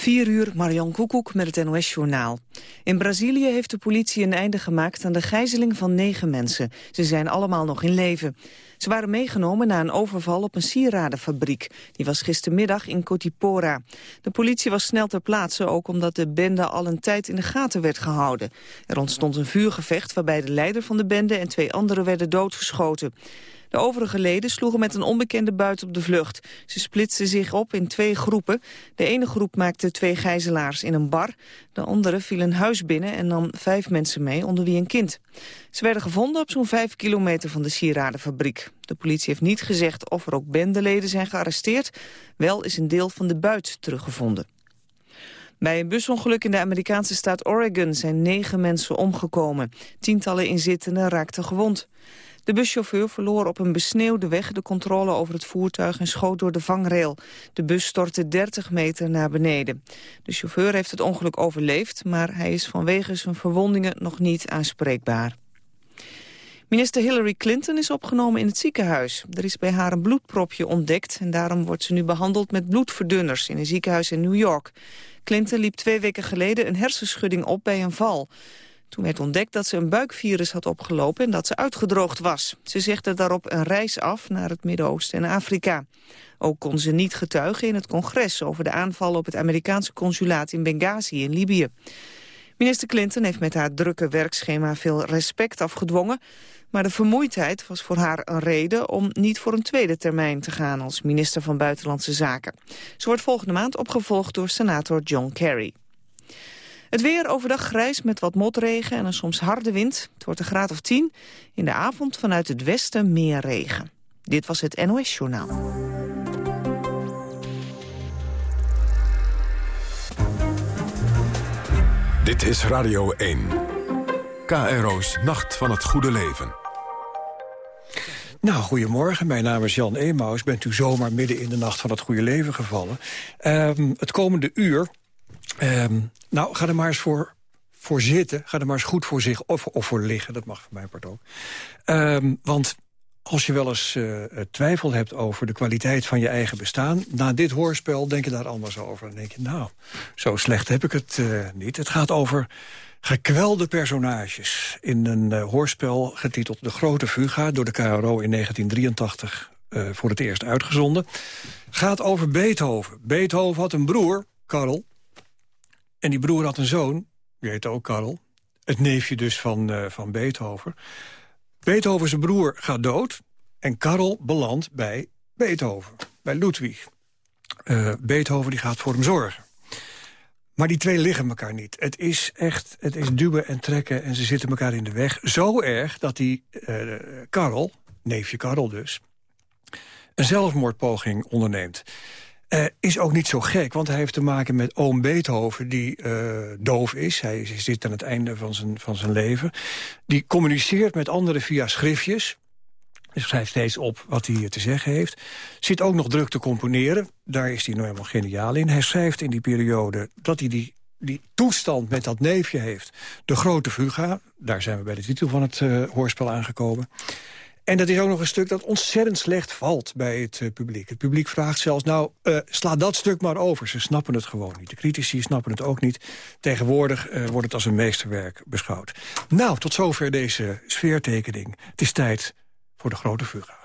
4 uur, Marion Koekoek met het NOS-journaal. In Brazilië heeft de politie een einde gemaakt aan de gijzeling van negen mensen. Ze zijn allemaal nog in leven. Ze waren meegenomen na een overval op een sieradenfabriek. Die was gistermiddag in Cotipora. De politie was snel ter plaatse, ook omdat de bende al een tijd in de gaten werd gehouden. Er ontstond een vuurgevecht waarbij de leider van de bende en twee anderen werden doodgeschoten. De overige leden sloegen met een onbekende buit op de vlucht. Ze splitsten zich op in twee groepen. De ene groep maakte twee gijzelaars in een bar. De andere viel een huis binnen en nam vijf mensen mee, onder wie een kind. Ze werden gevonden op zo'n vijf kilometer van de sieradenfabriek. De politie heeft niet gezegd of er ook bendeleden zijn gearresteerd. Wel is een deel van de buit teruggevonden. Bij een busongeluk in de Amerikaanse staat Oregon zijn negen mensen omgekomen. Tientallen inzittenden raakten gewond. De buschauffeur verloor op een besneeuwde weg de controle over het voertuig en schoot door de vangrail. De bus stortte 30 meter naar beneden. De chauffeur heeft het ongeluk overleefd, maar hij is vanwege zijn verwondingen nog niet aanspreekbaar. Minister Hillary Clinton is opgenomen in het ziekenhuis. Er is bij haar een bloedpropje ontdekt en daarom wordt ze nu behandeld met bloedverdunners in een ziekenhuis in New York. Clinton liep twee weken geleden een hersenschudding op bij een val. Toen werd ontdekt dat ze een buikvirus had opgelopen en dat ze uitgedroogd was. Ze zegde daarop een reis af naar het Midden-Oosten en Afrika. Ook kon ze niet getuigen in het congres over de aanval op het Amerikaanse consulaat in Benghazi in Libië. Minister Clinton heeft met haar drukke werkschema veel respect afgedwongen, maar de vermoeidheid was voor haar een reden om niet voor een tweede termijn te gaan als minister van Buitenlandse Zaken. Ze wordt volgende maand opgevolgd door senator John Kerry. Het weer overdag grijs met wat motregen en een soms harde wind. Het wordt een graad of 10. In de avond vanuit het westen meer regen. Dit was het NOS Journaal. Dit is Radio 1. KRO's Nacht van het Goede Leven. Nou, goedemorgen. Mijn naam is Jan Emaus. Bent u zomaar midden in de Nacht van het Goede Leven gevallen? Um, het komende uur Um, nou, ga er maar eens voor, voor zitten. Ga er maar eens goed voor zich of, of voor liggen. Dat mag van mijn part ook. Um, want als je wel eens uh, twijfel hebt over de kwaliteit van je eigen bestaan... na dit hoorspel denk je daar anders over. Dan denk je, nou, zo slecht heb ik het uh, niet. Het gaat over gekwelde personages in een hoorspel getiteld De Grote Fuga... door de KRO in 1983 voor het eerst uitgezonden. Gaat over Beethoven. Beethoven had een broer, Karl, en die broer had een zoon, die heette ook Karel. Het neefje dus van, uh, van Beethoven. Beethoven zijn broer gaat dood. En Karel belandt bij Beethoven, bij Ludwig. Uh, Beethoven die gaat voor hem zorgen. Maar die twee liggen elkaar niet. Het is echt, het is duwen en trekken en ze zitten elkaar in de weg. Zo erg dat die uh, Karel, neefje Karel dus... een zelfmoordpoging onderneemt. Uh, is ook niet zo gek, want hij heeft te maken met oom Beethoven... die uh, doof is, hij zit aan het einde van zijn, van zijn leven. Die communiceert met anderen via schriftjes. Hij schrijft steeds op wat hij te zeggen heeft. Zit ook nog druk te componeren, daar is hij nou helemaal geniaal in. Hij schrijft in die periode dat hij die, die toestand met dat neefje heeft. De grote fuga, daar zijn we bij de titel van het uh, hoorspel aangekomen... En dat is ook nog een stuk dat ontzettend slecht valt bij het uh, publiek. Het publiek vraagt zelfs, nou, uh, sla dat stuk maar over. Ze snappen het gewoon niet. De critici snappen het ook niet. Tegenwoordig uh, wordt het als een meesterwerk beschouwd. Nou, tot zover deze sfeertekening. Het is tijd voor de grote fuga.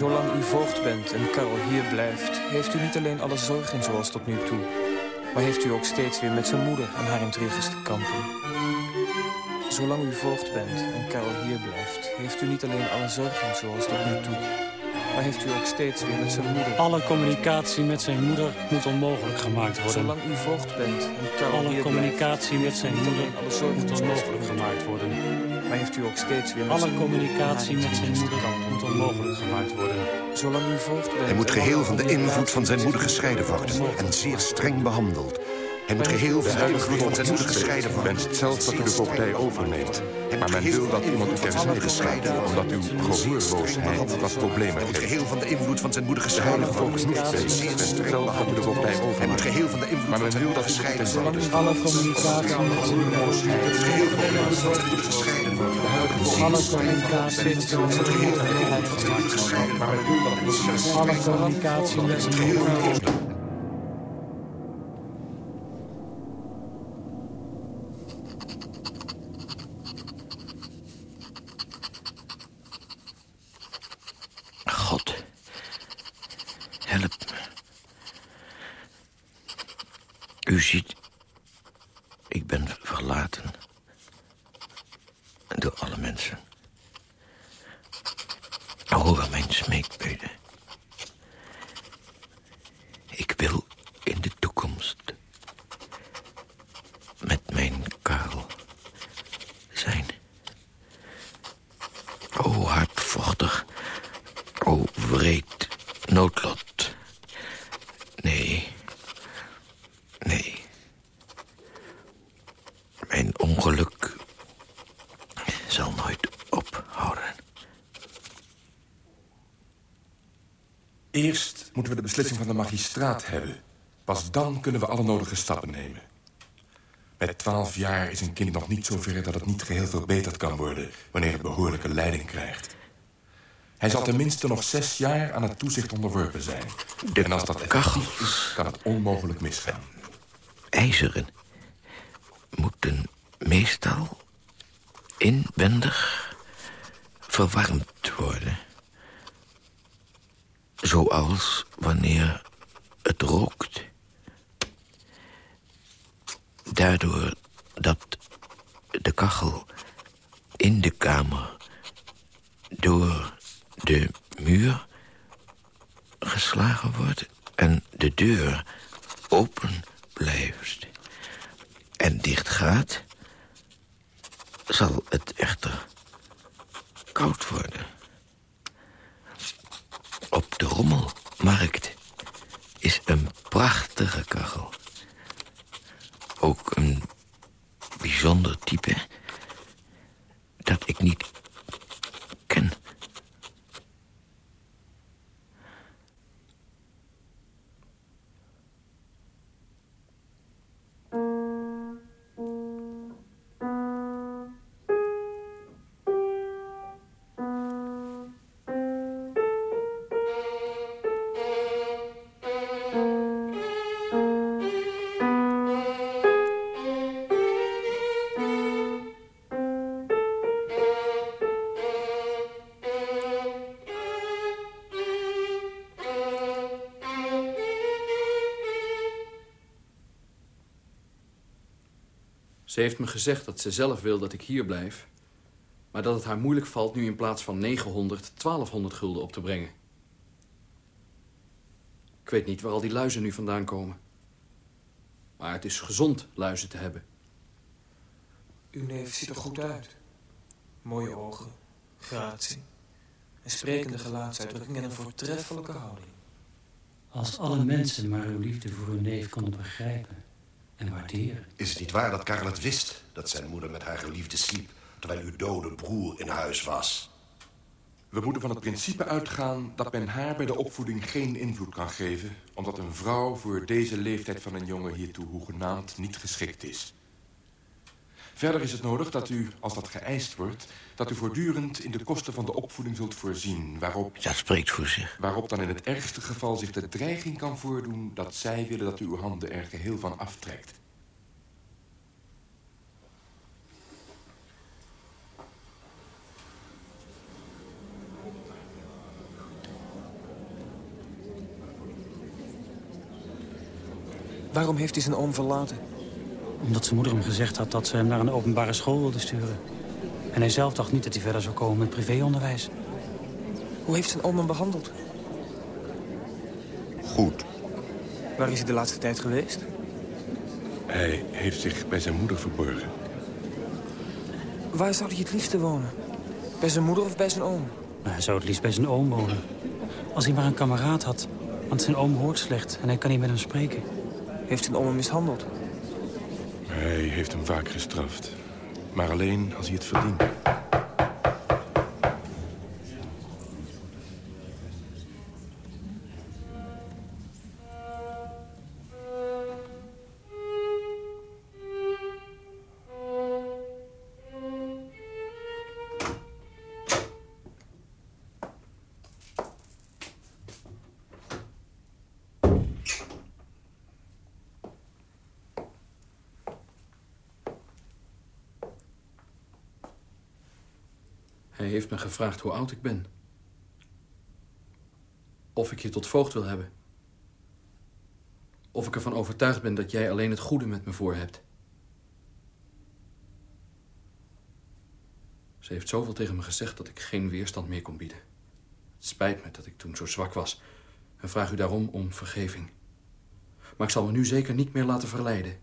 Zolang u voogd bent en Karel hier blijft... heeft u niet alleen alle zorgen zoals tot nu toe... maar heeft u ook steeds weer met zijn moeder en haar intriges te kampen. Zolang u voogd bent en Karel hier blijft... heeft u niet alleen alle zorgen zoals tot nu toe... maar heeft u ook steeds weer met zijn moeder... Alle communicatie met zijn moeder moet onmogelijk gemaakt worden. Zolang u voogd bent en Karel Alle hier communicatie blijft, met zijn heeft u moeder alle moet onmogelijk gemaakt worden. Maar heeft u ook steeds weer Alle communicatie met zijn moeder moet onmogelijk gemaakt worden. Zolang u voogd bent... Hij moet geheel van de invloed van zijn moeder gescheiden worden en zeer streng behandeld. Hij moet geheel van de invloed van zijn moeder gescheiden worden. wenst zelf dat u de voogdij overneemt. Maar men wil dat iemand u terzijde staat, omdat uw gehoorloosheid wat problemen Hij moet geeft. geheel van de invloed van zijn moeder De gescheiden Zeer wenst streng zelf dat u de voogdij Hij moet overneemt. geheel van de invloed Maar van men zijn wil moeder gescheiden worden. Alle communicatie met zijn moeder Geheel van de invloed van zijn moeder gescheiden worden. Alle communicatie met gemaakt worden. Alle communicatie met zijn moeder God, help me. U ziet, ik ben verlaten. Door alle mensen. Hoor mijn smeekbeden. Ik wil in de toekomst met mijn Karel zijn. O hardvochtig, o wreed noodlot. Nee, nee. Mijn ongeluk zal nooit ophouden. Eerst moeten we de beslissing van de magistraat hebben. Pas dan kunnen we alle nodige stappen nemen. Met twaalf jaar is een kind nog niet zo ver dat het niet geheel verbeterd kan worden... wanneer het behoorlijke leiding krijgt. Hij zal tenminste nog zes jaar aan het toezicht onderworpen zijn. De en als dat kachels. is, kan het onmogelijk misgaan. IJzeren moeten meestal inwendig verwarmd worden. Zoals wanneer het rookt. Daardoor dat de kachel in de kamer door de muur geslagen wordt en de deur open blijft en dicht gaat, zal het echter koud worden. Op de rommelmarkt is een prachtige kachel. Ook een bijzonder type dat ik niet Ze heeft me gezegd dat ze zelf wil dat ik hier blijf... maar dat het haar moeilijk valt nu in plaats van 900 1200 gulden op te brengen. Ik weet niet waar al die luizen nu vandaan komen. Maar het is gezond luizen te hebben. Uw neef ziet er goed uit. Mooie ogen, gratie, een sprekende gelaatsuitdrukking en een voortreffelijke houding. Als alle mensen maar uw liefde voor uw neef konden begrijpen en waarderen. Is het niet waar dat Karel het wist dat zijn moeder met haar geliefde sliep... terwijl uw dode broer in huis was? We moeten van het principe uitgaan dat men haar bij de opvoeding geen invloed kan geven... omdat een vrouw voor deze leeftijd van een jongen hiertoe hoegenaamd niet geschikt is. Verder is het nodig dat u, als dat geëist wordt... dat u voortdurend in de kosten van de opvoeding zult voorzien... waarop... Dat spreekt voor zich. Waarop dan in het ergste geval zich de dreiging kan voordoen... dat zij willen dat u uw handen er geheel van aftrekt. Waarom heeft hij zijn oom verlaten? Omdat zijn moeder hem gezegd had dat ze hem naar een openbare school wilde sturen. En hij zelf dacht niet dat hij verder zou komen met privéonderwijs. Hoe heeft zijn oom hem behandeld? Goed. Waar is hij de laatste tijd geweest? Hij heeft zich bij zijn moeder verborgen. Waar zou hij het liefste wonen? Bij zijn moeder of bij zijn oom? Maar hij zou het liefst bij zijn oom wonen. Als hij maar een kameraad had. Want zijn oom hoort slecht en hij kan niet met hem spreken. Heeft zijn oom hem mishandeld? Hij heeft hem vaak gestraft. Maar alleen als hij het verdient. Gevraagd hoe oud ik ben. Of ik je tot voogd wil hebben. Of ik ervan overtuigd ben dat jij alleen het goede met me voor hebt. Ze heeft zoveel tegen me gezegd dat ik geen weerstand meer kon bieden. Het spijt me dat ik toen zo zwak was. En vraag u daarom om vergeving. Maar ik zal me nu zeker niet meer laten verleiden.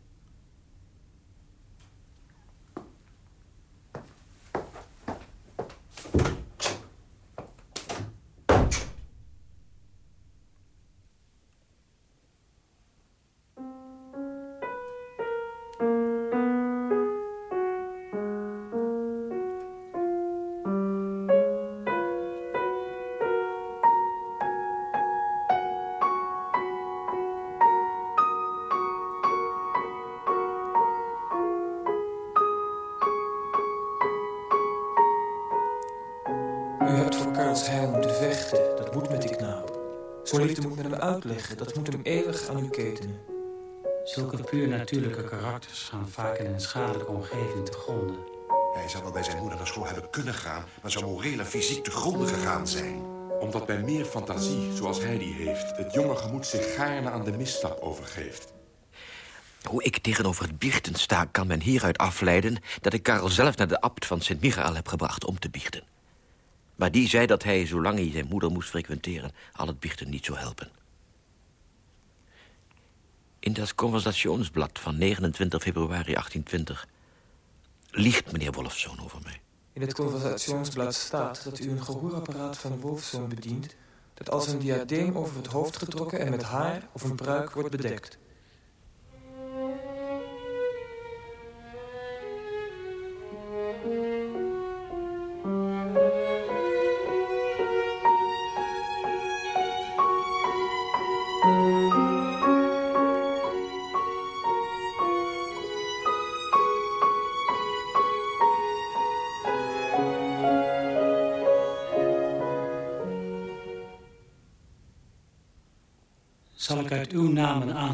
Liefde moet met hem uitleggen. Dat moet hem eeuwig aan u ketenen. Zulke puur natuurlijke karakters gaan vaak in een schadelijke omgeving te gronden. Hij zou wel bij zijn moeder naar school hebben kunnen gaan... maar zou moreel en fysiek te gronden gegaan zijn. Omdat bij meer fantasie, zoals hij die heeft... het jonge gemoed zich gaarne aan de misstap overgeeft. Hoe ik tegenover het biechten sta, kan men hieruit afleiden... dat ik Karel zelf naar de abt van Sint-Michael heb gebracht om te biechten. Maar die zei dat hij, zolang hij zijn moeder moest frequenteren... al het biechten niet zou helpen. In dat conversationsblad van 29 februari 1820... liegt meneer Wolfzoon over mij. In het conversationsblad staat dat u een gehoorapparaat van Wolfzoon bedient... dat als een diadeem over het hoofd getrokken en met haar of een pruik wordt bedekt.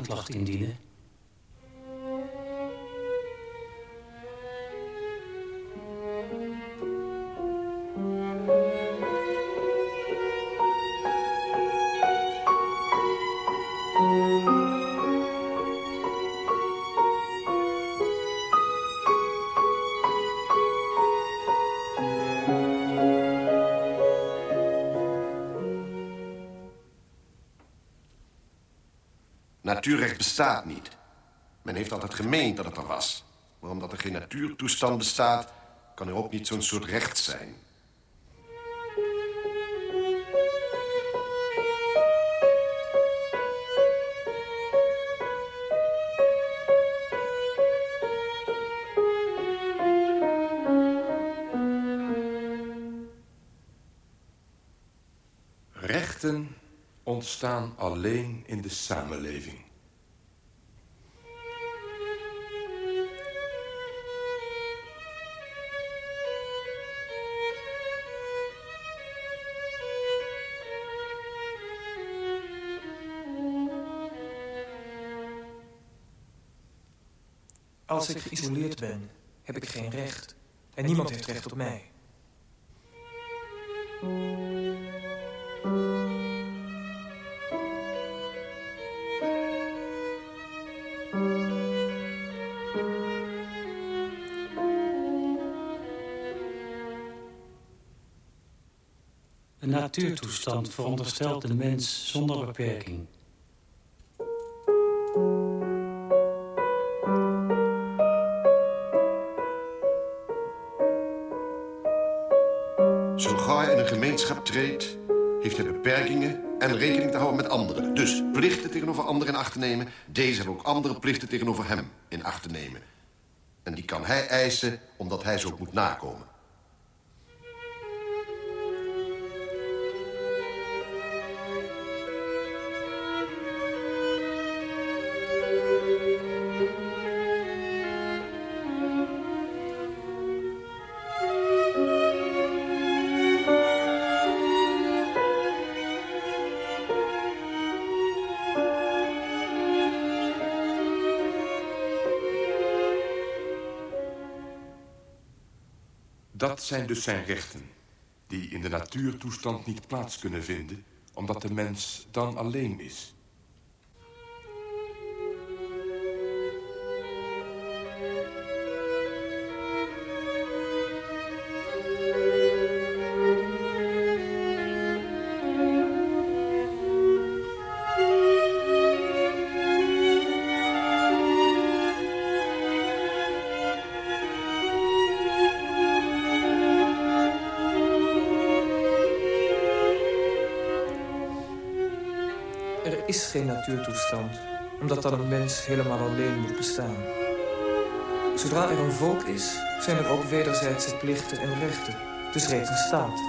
Aanklacht indienen? Bestaat niet. Men heeft altijd gemeend dat het er was. Maar omdat er geen natuurtoestand bestaat... kan er ook niet zo'n soort recht zijn. Rechten ontstaan alleen in de samenleving. geïsoleerd ben, heb ik geen recht. En niemand heeft recht op mij. Een natuurtoestand veronderstelt de mens zonder beperking. Heeft hij beperkingen en rekening te houden met anderen. Dus plichten tegenover anderen in acht te nemen. Deze hebben ook andere plichten tegenover hem in acht te nemen. En die kan hij eisen omdat hij ze ook moet nakomen. Dat zijn dus zijn rechten, die in de natuurtoestand niet plaats kunnen vinden, omdat de mens dan alleen is. Omdat dan een mens helemaal alleen moet bestaan. Zodra er een volk is, zijn er ook wederzijdse plichten en rechten. Dus reeds een staat,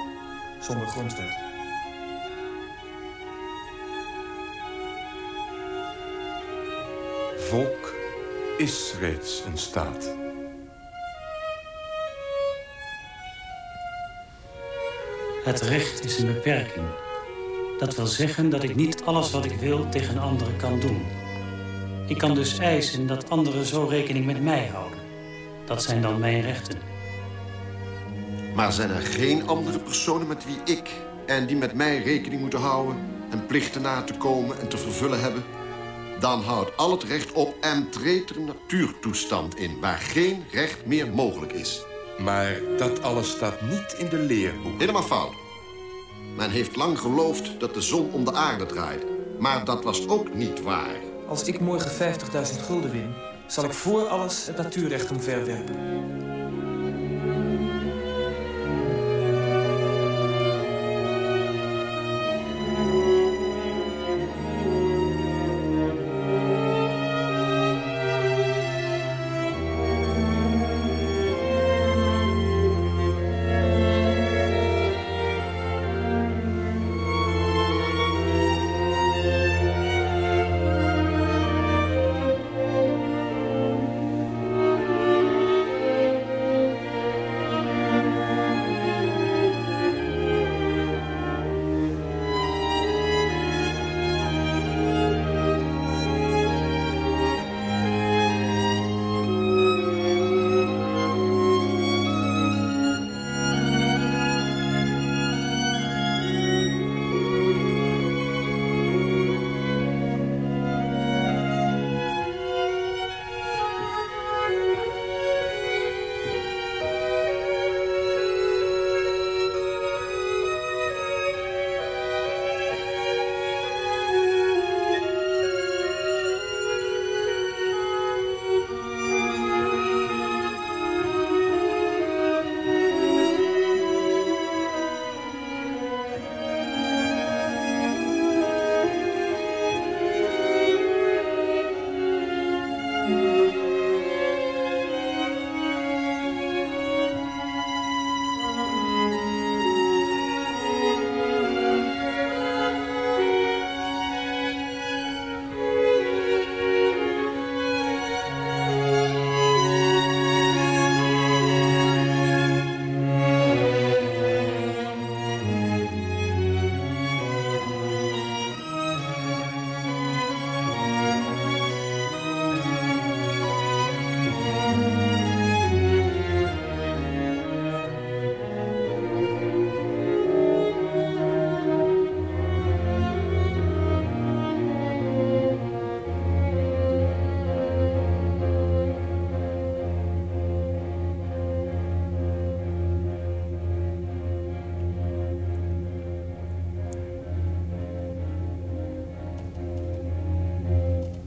zonder grondwet. Volk is reeds een staat. Het recht is een beperking. Dat wil zeggen dat ik niet alles wat ik wil tegen anderen kan doen. Ik kan dus eisen dat anderen zo rekening met mij houden. Dat zijn dan mijn rechten. Maar zijn er geen andere personen met wie ik en die met mij rekening moeten houden... en plichten na te komen en te vervullen hebben... dan houdt al het recht op en treedt er een natuurtoestand in... waar geen recht meer mogelijk is. Maar dat alles staat niet in de leerboeken. Helemaal fout. Men heeft lang geloofd dat de zon om de aarde draait. Maar dat was ook niet waar. Als ik morgen 50.000 gulden win, zal ik voor alles het natuurrecht omverwerpen.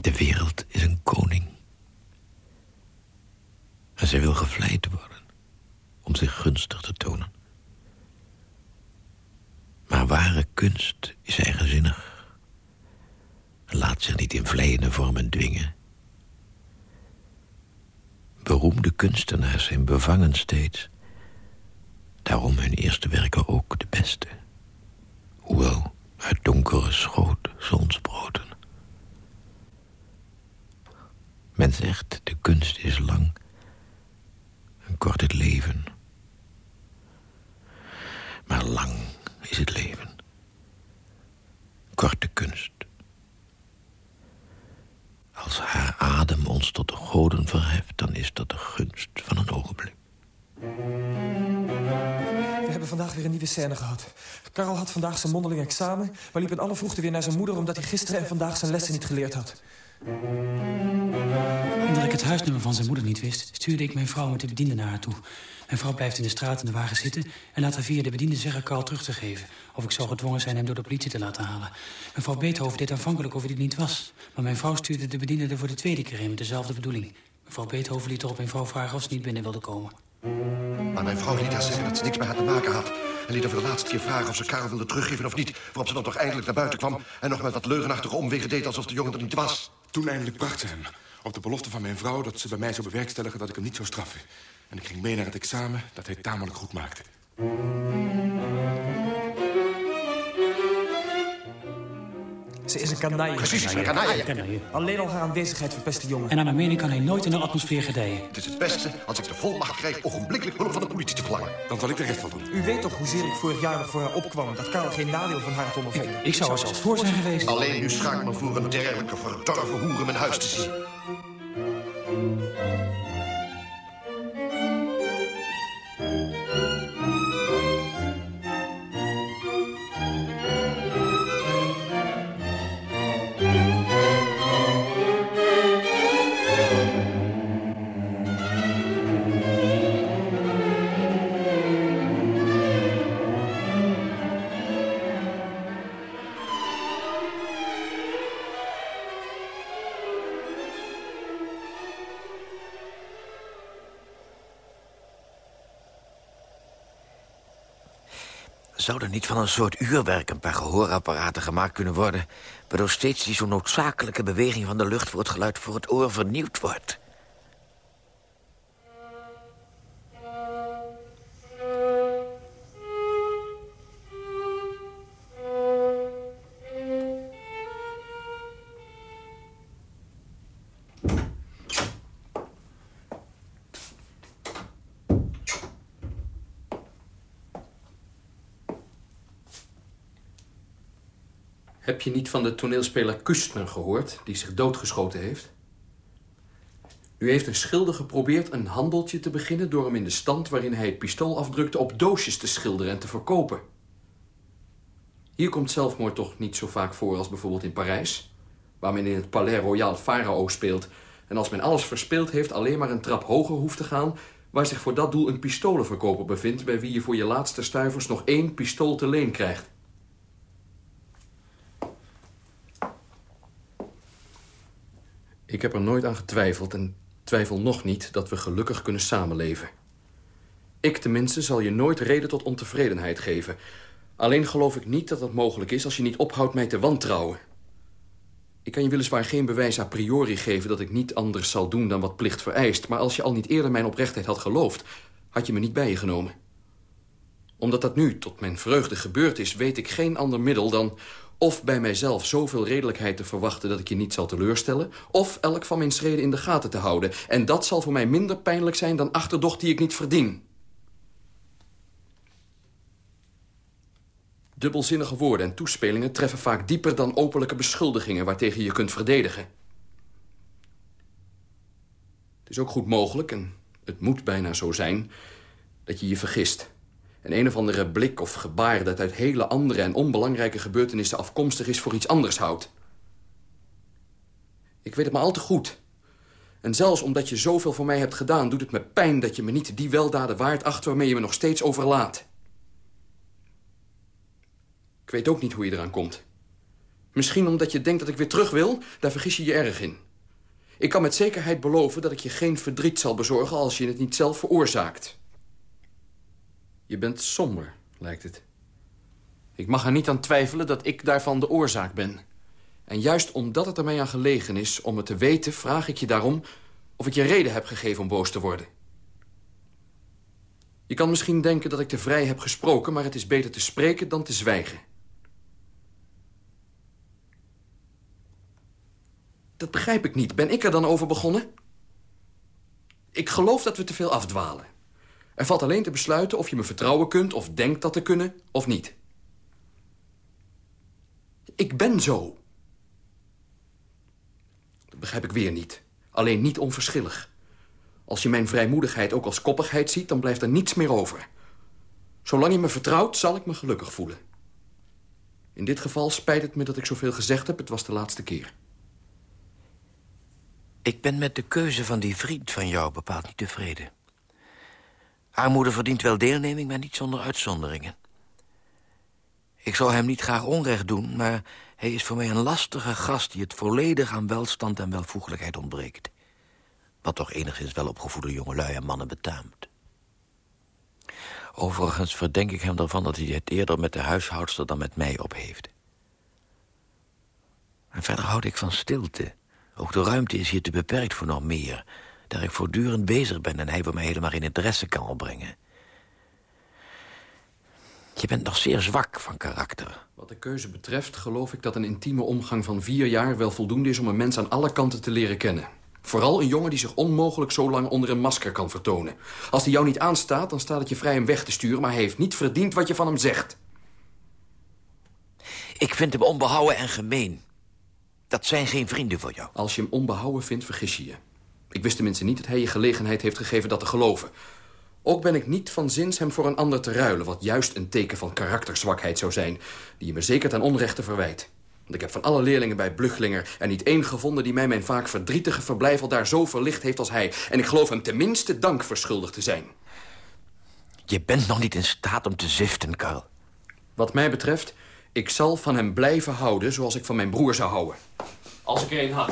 De wereld is een koning. En zij wil gevleid worden om zich gunstig te tonen. Maar ware kunst is eigenzinnig. Laat zich niet in vleiende vormen dwingen. Beroemde kunstenaars zijn bevangen steeds. Daarom hun eerste werken ook de beste. Hoewel uit donkere schoot zonsbroten. Men zegt, de kunst is lang en kort het leven. Maar lang is het leven. Korte kunst. Als haar adem ons tot de goden verheft... dan is dat de gunst van een ogenblik. We hebben vandaag weer een nieuwe scène gehad. Karel had vandaag zijn mondeling examen... maar liep in alle vroegte weer naar zijn moeder... omdat hij gisteren en vandaag zijn lessen niet geleerd had. Omdat ik het huisnummer van zijn moeder niet wist... stuurde ik mijn vrouw met de bediende naar haar toe. Mijn vrouw blijft in de straat in de wagen zitten... en laat haar via de bediende zeggen Karl terug te geven. Of ik zou gedwongen zijn hem door de politie te laten halen. Mevrouw Beethoven deed aanvankelijk of hij dit niet was. Maar mijn vrouw stuurde de bediende er voor de tweede keer in... met dezelfde bedoeling. Mevrouw Beethoven liet erop mijn vrouw vragen of ze niet binnen wilde komen. Maar mijn vrouw liet haar zeggen dat ze niks met haar te maken had. En liet voor de laatste keer vragen of ze Karel wilde teruggeven of niet. Waarop ze dan toch eindelijk naar buiten kwam... en nog met wat leugenachtige omwegen deed alsof de jongen er niet was. Toen eindelijk bracht ze hem. Op de belofte van mijn vrouw dat ze bij mij zou bewerkstelligen dat ik hem niet zou straffen. En ik ging mee naar het examen dat hij tamelijk goed maakte. Ze is een kanaille. Precies, een kanaille. Kanaille. Alleen al haar aanwezigheid verpest de jongen. En aan mijn mening kan hij nooit in de atmosfeer gedijen. Het is het beste als ik de volmacht krijg ogenblikkelijk hulp van de politie te verlangen. Dan zal ik de rest wel doen. U weet toch hoezeer ik vorig jaar nog voor haar opkwam... dat Karel geen nadeel van haar had ondervonden? Ik zou er zelfs voor zijn geweest. Alleen nu schaak me voor een dergelijke verdorven hoer in mijn huis te zien. Zou er niet van een soort uurwerk een paar gehoorapparaten gemaakt kunnen worden... waardoor steeds die zo noodzakelijke beweging van de lucht voor het geluid voor het oor vernieuwd wordt? Heb je niet van de toneelspeler Kustner gehoord, die zich doodgeschoten heeft? U heeft een schilder geprobeerd een handeltje te beginnen... door hem in de stand waarin hij het pistool afdrukte... op doosjes te schilderen en te verkopen. Hier komt zelfmoord toch niet zo vaak voor als bijvoorbeeld in Parijs... waar men in het Palais Royal Pharao speelt... en als men alles verspeeld heeft alleen maar een trap hoger hoeft te gaan... waar zich voor dat doel een pistolenverkoper bevindt... bij wie je voor je laatste stuivers nog één pistool te leen krijgt. Ik heb er nooit aan getwijfeld en twijfel nog niet dat we gelukkig kunnen samenleven. Ik tenminste zal je nooit reden tot ontevredenheid geven. Alleen geloof ik niet dat dat mogelijk is als je niet ophoudt mij te wantrouwen. Ik kan je weliswaar geen bewijs a priori geven dat ik niet anders zal doen dan wat plicht vereist... maar als je al niet eerder mijn oprechtheid had geloofd, had je me niet bij je genomen. Omdat dat nu tot mijn vreugde gebeurd is, weet ik geen ander middel dan of bij mijzelf zoveel redelijkheid te verwachten dat ik je niet zal teleurstellen... of elk van mijn schreden in de gaten te houden. En dat zal voor mij minder pijnlijk zijn dan achterdocht die ik niet verdien. Dubbelzinnige woorden en toespelingen treffen vaak dieper dan openlijke beschuldigingen... waartegen je kunt verdedigen. Het is ook goed mogelijk, en het moet bijna zo zijn, dat je je vergist... En een of andere blik of gebaar dat uit hele andere en onbelangrijke gebeurtenissen afkomstig is voor iets anders houdt. Ik weet het maar al te goed. En zelfs omdat je zoveel voor mij hebt gedaan, doet het me pijn dat je me niet die weldaden waard acht waarmee je me nog steeds overlaat. Ik weet ook niet hoe je eraan komt. Misschien omdat je denkt dat ik weer terug wil, daar vergis je je erg in. Ik kan met zekerheid beloven dat ik je geen verdriet zal bezorgen... als je het niet zelf veroorzaakt. Je bent somber, lijkt het. Ik mag er niet aan twijfelen dat ik daarvan de oorzaak ben. En juist omdat het er mij aan gelegen is om het te weten... vraag ik je daarom of ik je reden heb gegeven om boos te worden. Je kan misschien denken dat ik te vrij heb gesproken... maar het is beter te spreken dan te zwijgen. Dat begrijp ik niet. Ben ik er dan over begonnen? Ik geloof dat we te veel afdwalen. Er valt alleen te besluiten of je me vertrouwen kunt... of denkt dat te kunnen, of niet. Ik ben zo. Dat begrijp ik weer niet. Alleen niet onverschillig. Als je mijn vrijmoedigheid ook als koppigheid ziet... dan blijft er niets meer over. Zolang je me vertrouwt, zal ik me gelukkig voelen. In dit geval spijt het me dat ik zoveel gezegd heb. Het was de laatste keer. Ik ben met de keuze van die vriend van jou bepaald niet tevreden. Armoede verdient wel deelneming, maar niet zonder uitzonderingen. Ik zou hem niet graag onrecht doen, maar hij is voor mij een lastige gast... die het volledig aan welstand en welvoegelijkheid ontbreekt. Wat toch enigszins welopgevoede jongelui en mannen betaamt. Overigens verdenk ik hem ervan dat hij het eerder met de huishoudster dan met mij op heeft. En verder houd ik van stilte. Ook de ruimte is hier te beperkt voor nog meer. Daar ik voortdurend bezig ben en hij voor mij helemaal geen interesse kan opbrengen. Je bent nog zeer zwak van karakter. Wat de keuze betreft geloof ik dat een intieme omgang van vier jaar... wel voldoende is om een mens aan alle kanten te leren kennen. Vooral een jongen die zich onmogelijk zo lang onder een masker kan vertonen. Als hij jou niet aanstaat, dan staat het je vrij hem weg te sturen... maar hij heeft niet verdiend wat je van hem zegt. Ik vind hem onbehouden en gemeen. Dat zijn geen vrienden voor jou. Als je hem onbehouden vindt, vergis je je. Ik wist tenminste niet dat hij je gelegenheid heeft gegeven dat te geloven. Ook ben ik niet van zins hem voor een ander te ruilen... wat juist een teken van karakterzwakheid zou zijn... die je me zeker ten onrechte verwijt. Want ik heb van alle leerlingen bij Bluglinger er niet één gevonden... die mij mijn vaak verdrietige verblijf al daar zo verlicht heeft als hij. En ik geloof hem tenminste dank verschuldigd te zijn. Je bent nog niet in staat om te ziften, Karl. Wat mij betreft, ik zal van hem blijven houden... zoals ik van mijn broer zou houden. Als ik er een had.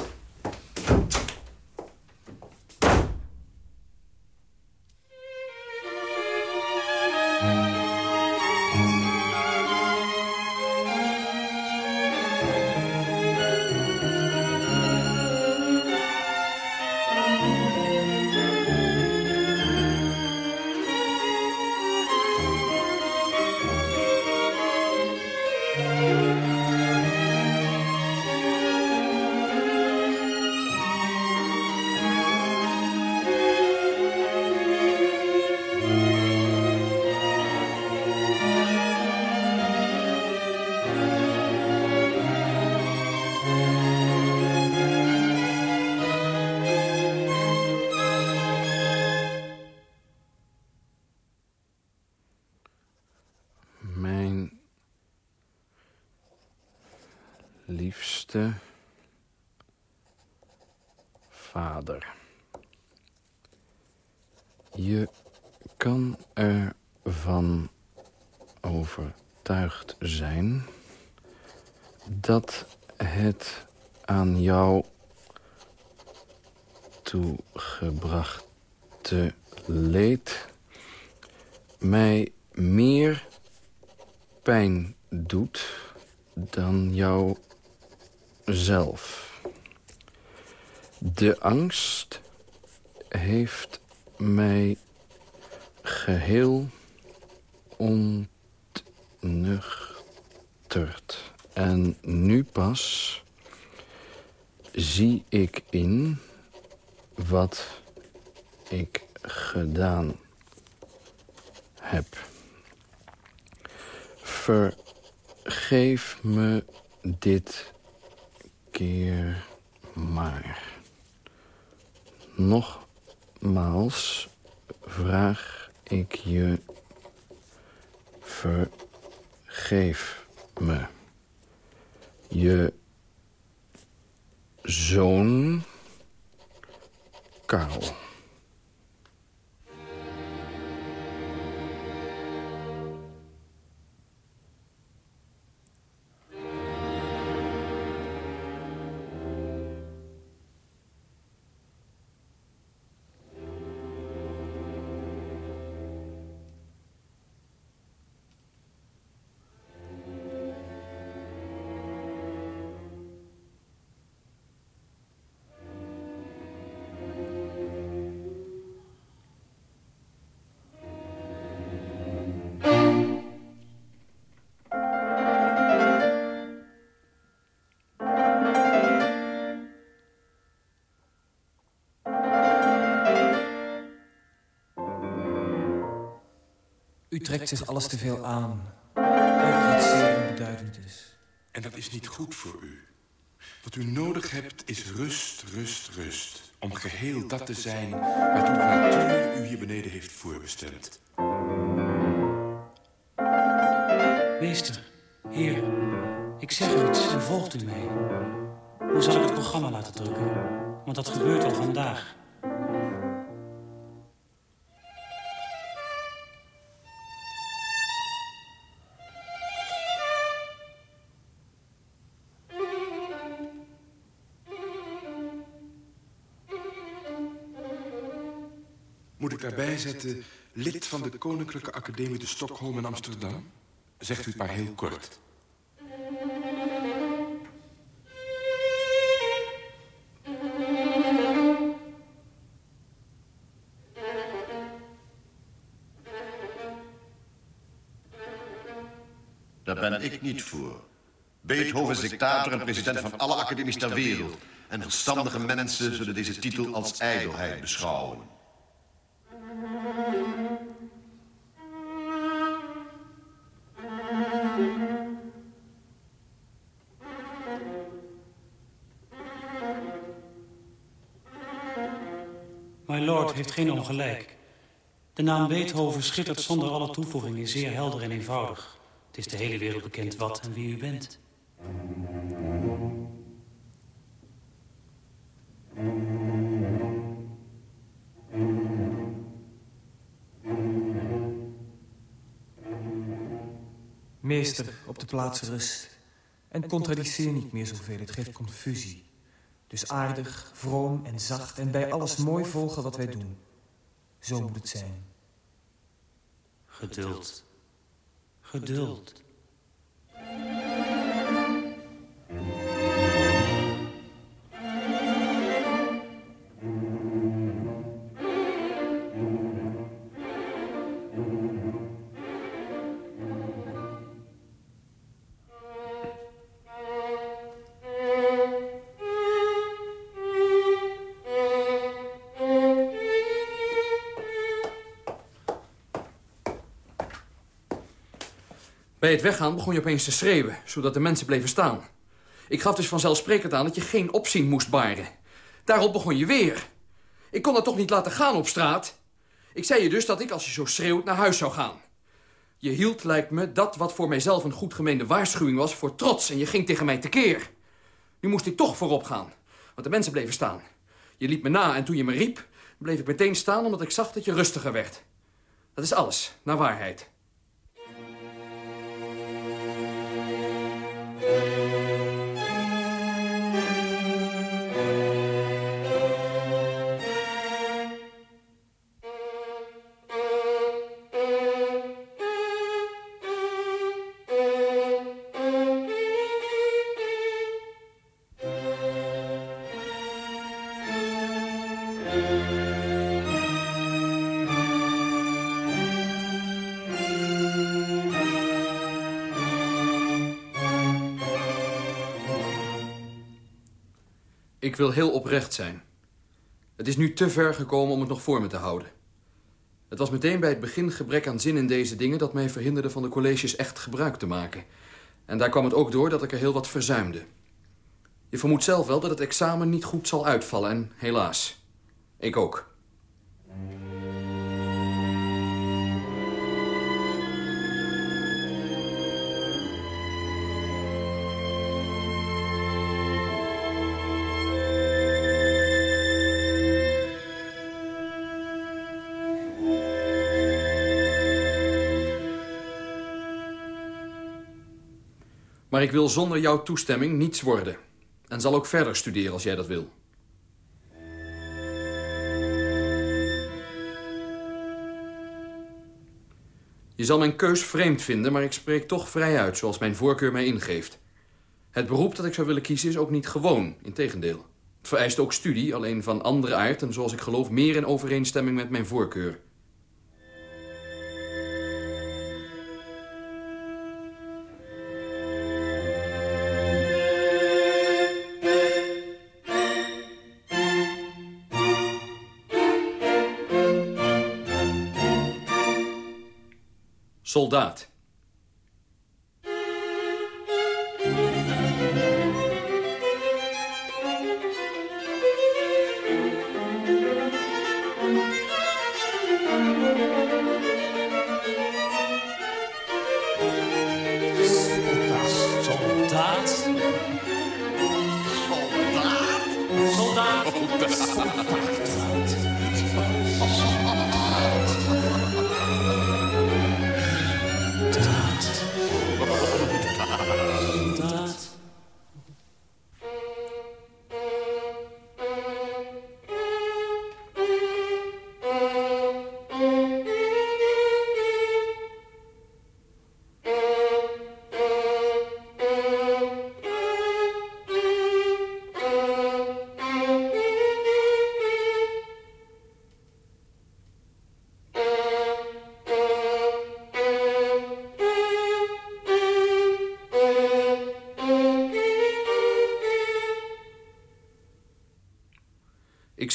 Mij meer pijn doet dan jou zelf. De angst heeft mij geheel ontnuchterd. En nu pas zie ik in wat ik gedaan heb. Vergeef me dit keer maar. Nogmaals vraag ik je... Vergeef me. Je zoon Karel. Trekt zich alles te veel aan. Ook wat zeer onbeduidend is. En dat is niet goed voor u. Wat u nodig hebt is rust, rust, rust. Om geheel dat te zijn waartoe de natuur u hier beneden heeft voorbestemd. Meester, heer, ik zeg u iets en volgt u mee. Hoe zal ik het programma laten drukken? Want dat gebeurt al vandaag. Moet ik daarbij zetten lid van de Koninklijke Academie te Stockholm en Amsterdam? Zegt u het maar heel kort. Daar ben ik niet voor. Beethoven is dictator en president van alle academies ter wereld. En verstandige mensen zullen deze titel als ijdelheid beschouwen. Geen ongelijk. De naam Beethoven schittert zonder alle toevoegingen zeer helder en eenvoudig. Het is de hele wereld bekend wat en wie u bent. Meester, op de plaats rust. En contradiceer niet meer zoveel, het geeft confusie. Dus aardig, vroom en zacht en bij alles mooi volgen wat wij doen. Zo moet het zijn. Geduld. Geduld. Weggaan begon je opeens te schreeuwen, zodat de mensen bleven staan. Ik gaf dus vanzelfsprekend aan dat je geen opzien moest baren. Daarop begon je weer. Ik kon dat toch niet laten gaan op straat? Ik zei je dus dat ik, als je zo schreeuwt, naar huis zou gaan. Je hield, lijkt me, dat wat voor mijzelf een goed gemeende waarschuwing was... voor trots en je ging tegen mij tekeer. Nu moest ik toch voorop gaan, want de mensen bleven staan. Je liep me na en toen je me riep, bleef ik meteen staan... omdat ik zag dat je rustiger werd. Dat is alles, naar waarheid. day. Ik wil heel oprecht zijn. Het is nu te ver gekomen om het nog voor me te houden. Het was meteen bij het begin gebrek aan zin in deze dingen... dat mij verhinderde van de colleges echt gebruik te maken. En daar kwam het ook door dat ik er heel wat verzuimde. Je vermoedt zelf wel dat het examen niet goed zal uitvallen. En helaas, ik ook. Ik wil zonder jouw toestemming niets worden. En zal ook verder studeren als jij dat wil. Je zal mijn keus vreemd vinden, maar ik spreek toch vrij uit... zoals mijn voorkeur mij ingeeft. Het beroep dat ik zou willen kiezen is ook niet gewoon, integendeel. Het vereist ook studie, alleen van andere aard... en zoals ik geloof meer in overeenstemming met mijn voorkeur. Soldaat.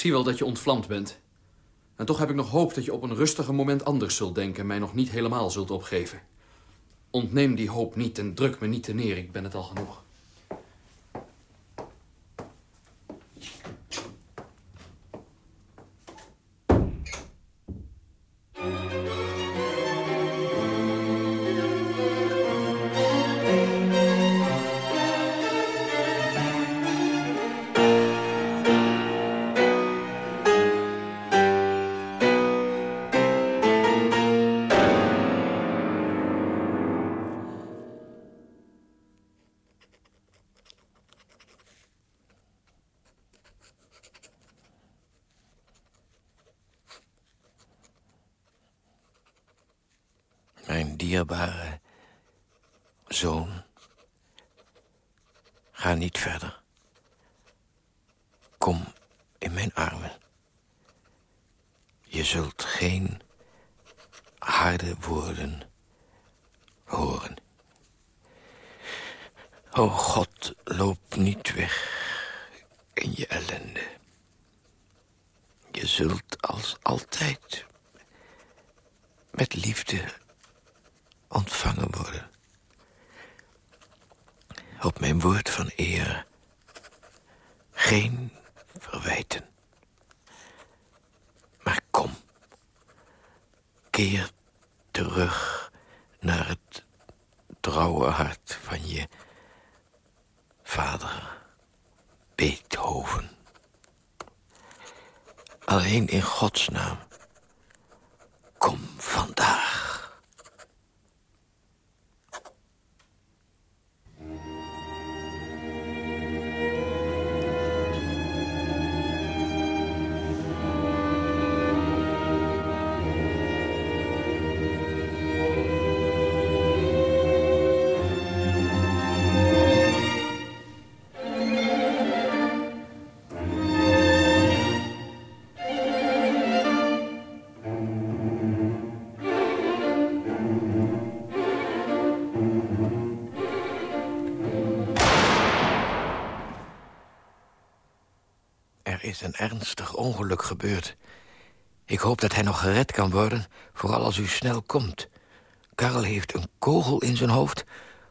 Zie wel dat je ontvlamd bent. En toch heb ik nog hoop dat je op een rustiger moment anders zult denken... en mij nog niet helemaal zult opgeven. Ontneem die hoop niet en druk me niet te neer. Ik ben het al genoeg. Geen verwijten. Maar kom. Keer terug naar het trouwe hart van je vader Beethoven. Alleen in Gods naam. Hoop dat hij nog gered kan worden, vooral als u snel komt. Karel heeft een kogel in zijn hoofd.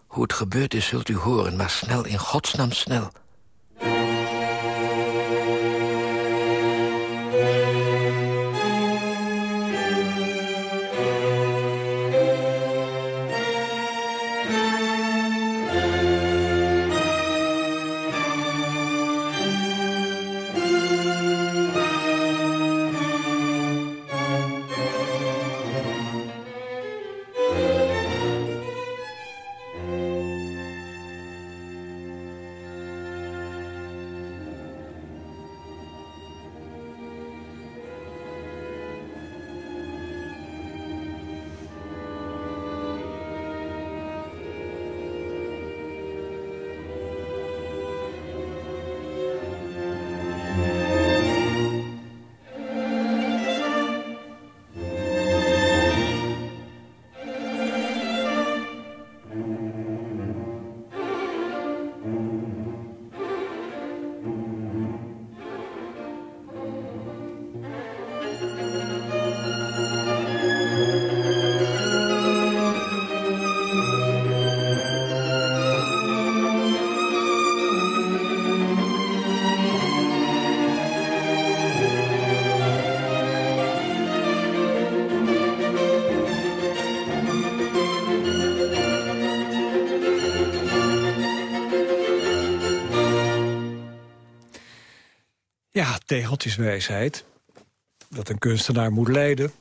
Hoe het gebeurd is, zult u horen, maar snel, in godsnaam snel. Tegeltjeswijsheid. Dat een kunstenaar moet lijden.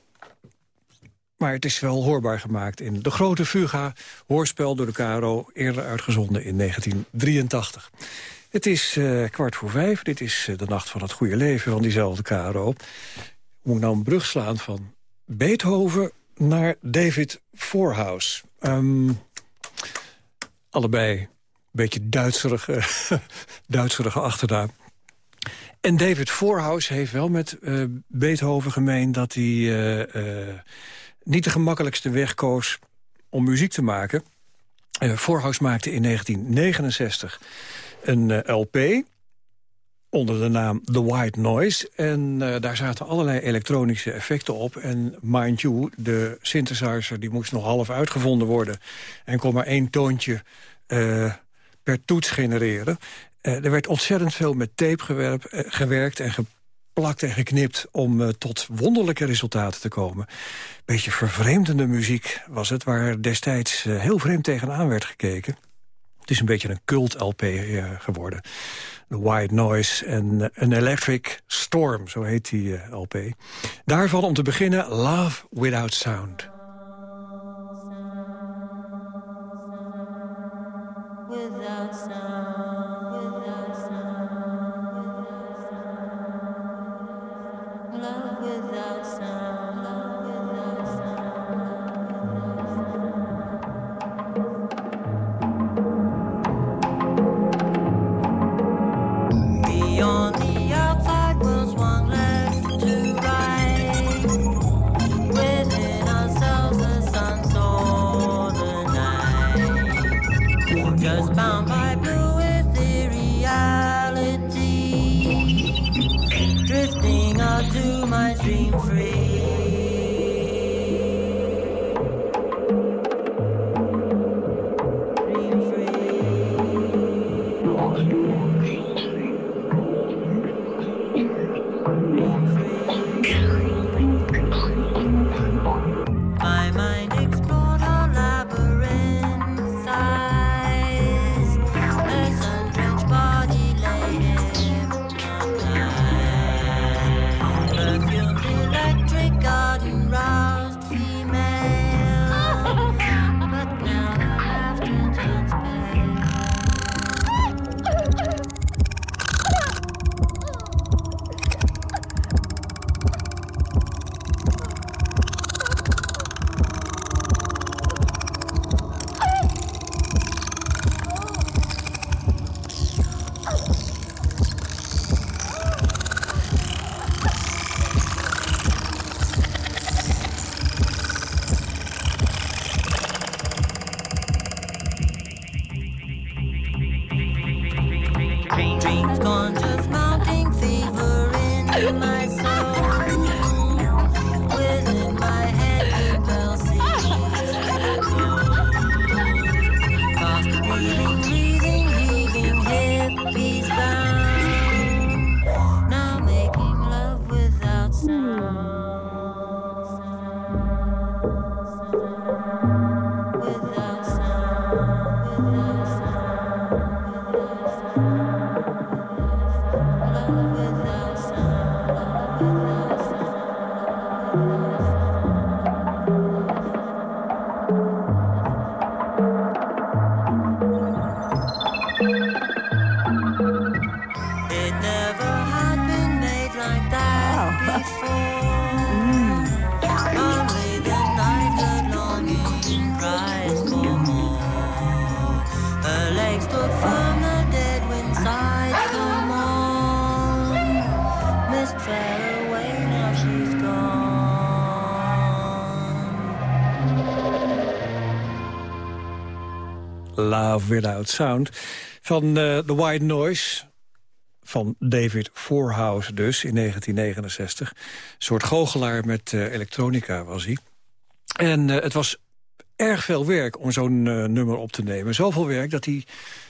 Maar het is wel hoorbaar gemaakt in De Grote Fuga... hoorspel door de KRO, eerder uitgezonden in 1983. Het is uh, kwart voor vijf. Dit is uh, de nacht van het goede leven van diezelfde KRO. Moet ik nou een brug slaan van Beethoven naar David Voorhaus. Um, allebei een beetje Duitserige, Duitserige achternaam. En David Voorhaus heeft wel met uh, Beethoven gemeen... dat hij uh, uh, niet de gemakkelijkste weg koos om muziek te maken. Voorhaus maakte in 1969 een LP onder de naam The White Noise. En daar zaten allerlei elektronische effecten op. En mind you, de synthesizer die moest nog half uitgevonden worden... en kon maar één toontje per toets genereren. Uh, er werd ontzettend veel met tape gewerp, uh, gewerkt en geplakt en geknipt... om uh, tot wonderlijke resultaten te komen. Beetje vervreemdende muziek was het, waar destijds heel vreemd tegenaan werd gekeken. Het is een beetje een cult-LP geworden. The White Noise en An Electric Storm, zo heet die LP. Daarvan om te beginnen Love Without Sound. Love Without Sound. Van uh, The White Noise, van David Voorhouse dus, in 1969. Een soort goochelaar met uh, elektronica was hij. En uh, het was erg veel werk om zo'n nummer op te nemen. Zoveel werk dat hij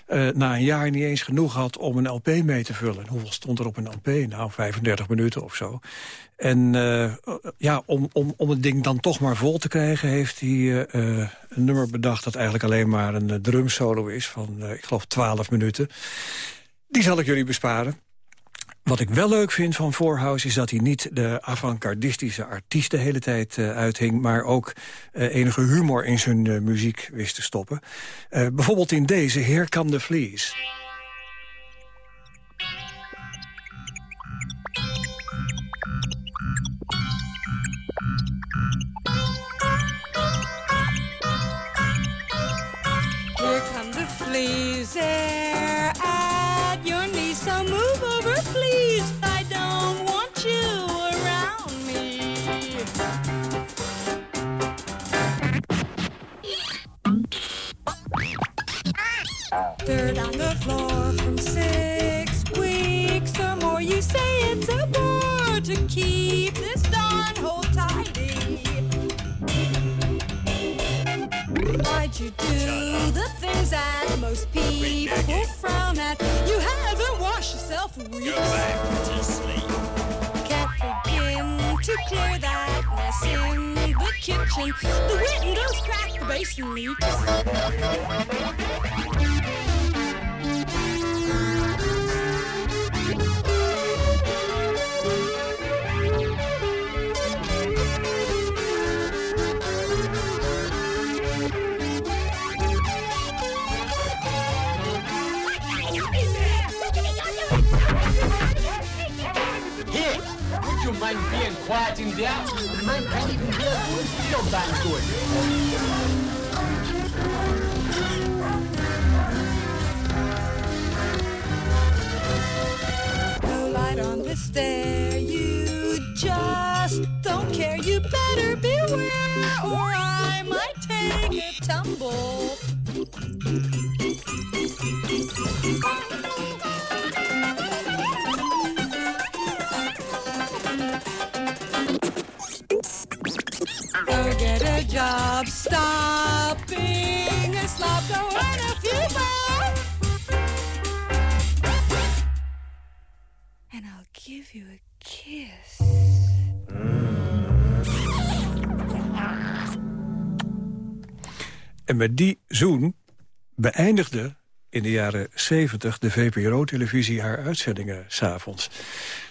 na een jaar niet eens genoeg had om een LP mee te vullen. hoeveel stond er op een LP? Nou, 35 minuten of zo. En uh, ja, om, om, om het ding dan toch maar vol te krijgen... heeft hij uh, een nummer bedacht dat eigenlijk alleen maar een drumsolo is... van, ik geloof, 12 minuten. Die zal ik jullie besparen. Wat ik wel leuk vind van Voorhuis is dat hij niet de avant-gardistische artiest de hele tijd uh, uithing... maar ook uh, enige humor in zijn uh, muziek wist te stoppen. bijvoorbeeld in deze, Here Come the Fleas. Floor from six weeks or more. You say it's a bore to keep this darn hold tidy. Why'd you do the things that most people frown at? You haven't washed yourself for weeks. Go back to sleep. Can't begin to clear that mess in the kitchen. The windows cracked, the basin leaks. 慢变化，尽量慢开一点，不要搬滚。Met die zoen beëindigde in de jaren 70 de VPRO-televisie haar uitzendingen s'avonds.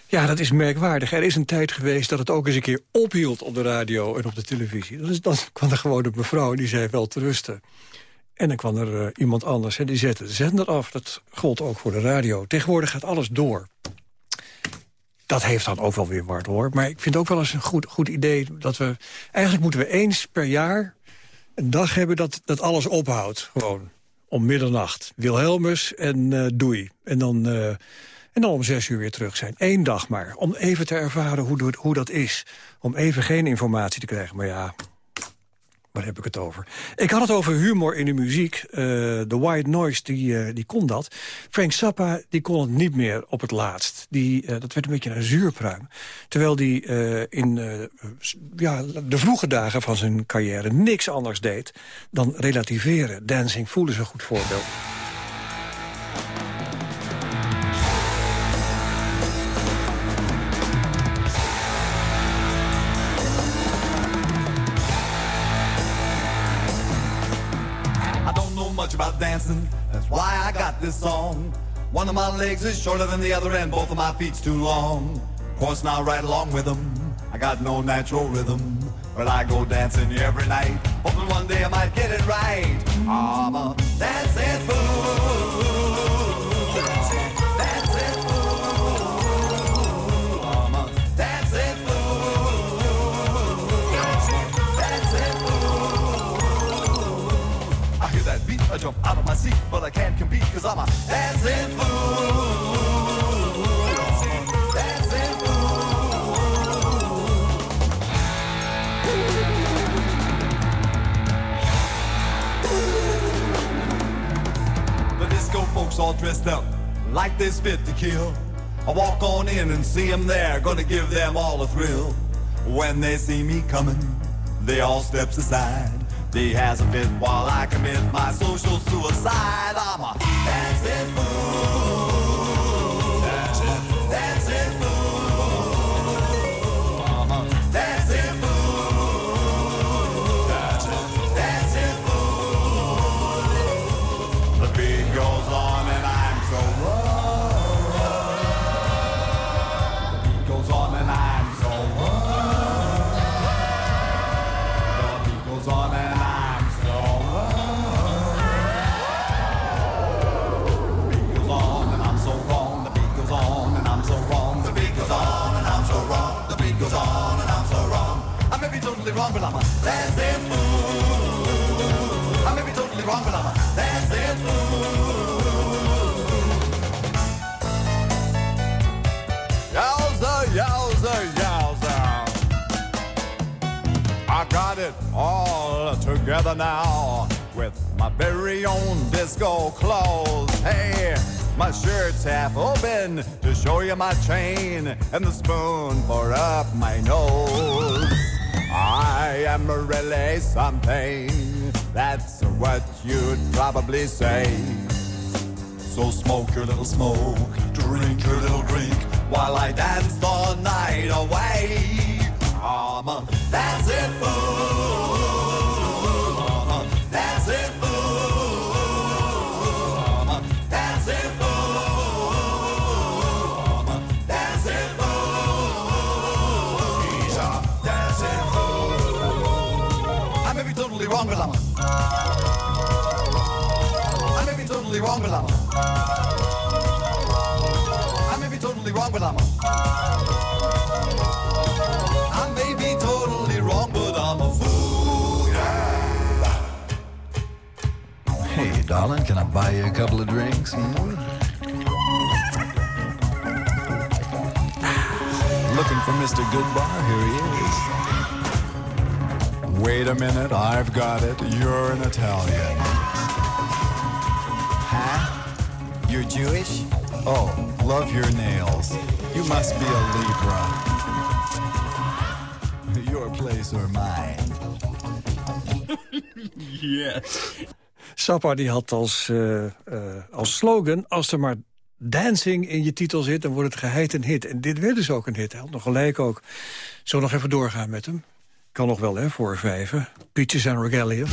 Ja, dat is merkwaardig. Er is een tijd geweest dat het ook eens een keer ophield op de radio en op de televisie. Dan kwam er gewoon een mevrouw die zei wel te rusten. En dan kwam er uh, iemand anders en die zette de zender af. Dat gold ook voor de radio. Tegenwoordig gaat alles door. Dat heeft dan ook wel weer wat hoor. Maar ik vind ook wel eens een goed, goed idee dat we... Eigenlijk moeten we eens per jaar een dag hebben dat, dat alles ophoudt. Gewoon om middernacht. Wilhelmus en uh, doei. En dan... Uh, en dan om zes uur weer terug zijn. Eén dag maar. Om even te ervaren hoe, hoe dat is. Om even geen informatie te krijgen. Maar ja, heb ik het over? Ik had het over humor in de muziek. De White Noise, die, uh, die kon dat. Frank Zappa, die kon het niet meer op het laatst. Die, uh, dat werd een beetje een zuurpruim. Terwijl die in ja, de vroege dagen van zijn carrière... niks anders deed dan relativeren. Dancing Fool is een goed voorbeeld. Dancing. That's why I got this song. One of my legs is shorter than the other, and both of my feet's too long. Of course, now right along with them, I got no natural rhythm. But I go dancing every night, hoping one day I might get it right. I'm a dancing fool. I jump out of my seat, but I can't compete because I'm a dancing fool. Dancing The disco folks all dressed up like they're fit to kill. I walk on in and see them there, gonna give them all a thrill. When they see me coming, they all steps aside. He has a fit while I commit my social suicide. I'm a has been totally wrong, but I'm a dancing fool. I may be totally wrong, but I'm a dancing fool. Yowza, yowza, yowza. I got it all together now with my very own disco clothes. Hey, my shirt's half open to show you my chain and the spoon for up my nose. I am really something. That's what you'd probably say. So smoke your little smoke, drink your little drink, while I dance the night away. I'm a dancing fool. Totally wrong, but a I may be totally wrong, but I'm a I may be totally wrong, but I'm a fool. Hey, darling, can I buy you a couple of drinks? Hmm? Looking for Mr. Goodbar? Here he is. Wait a minute, I've got it. You're an Italian. You're Jewish? Oh, love your nails. You must be a Libra. Your place or mine. Yes. Sappa die had als, eh, eh, als slogan... als er maar dancing in je titel zit, dan wordt het geheid een hit. En dit werd dus ook een hit. Hij had nog gelijk ook. Zullen we nog even doorgaan met hem? Kan nog wel, hè, voor vijven. Peaches and Regalia.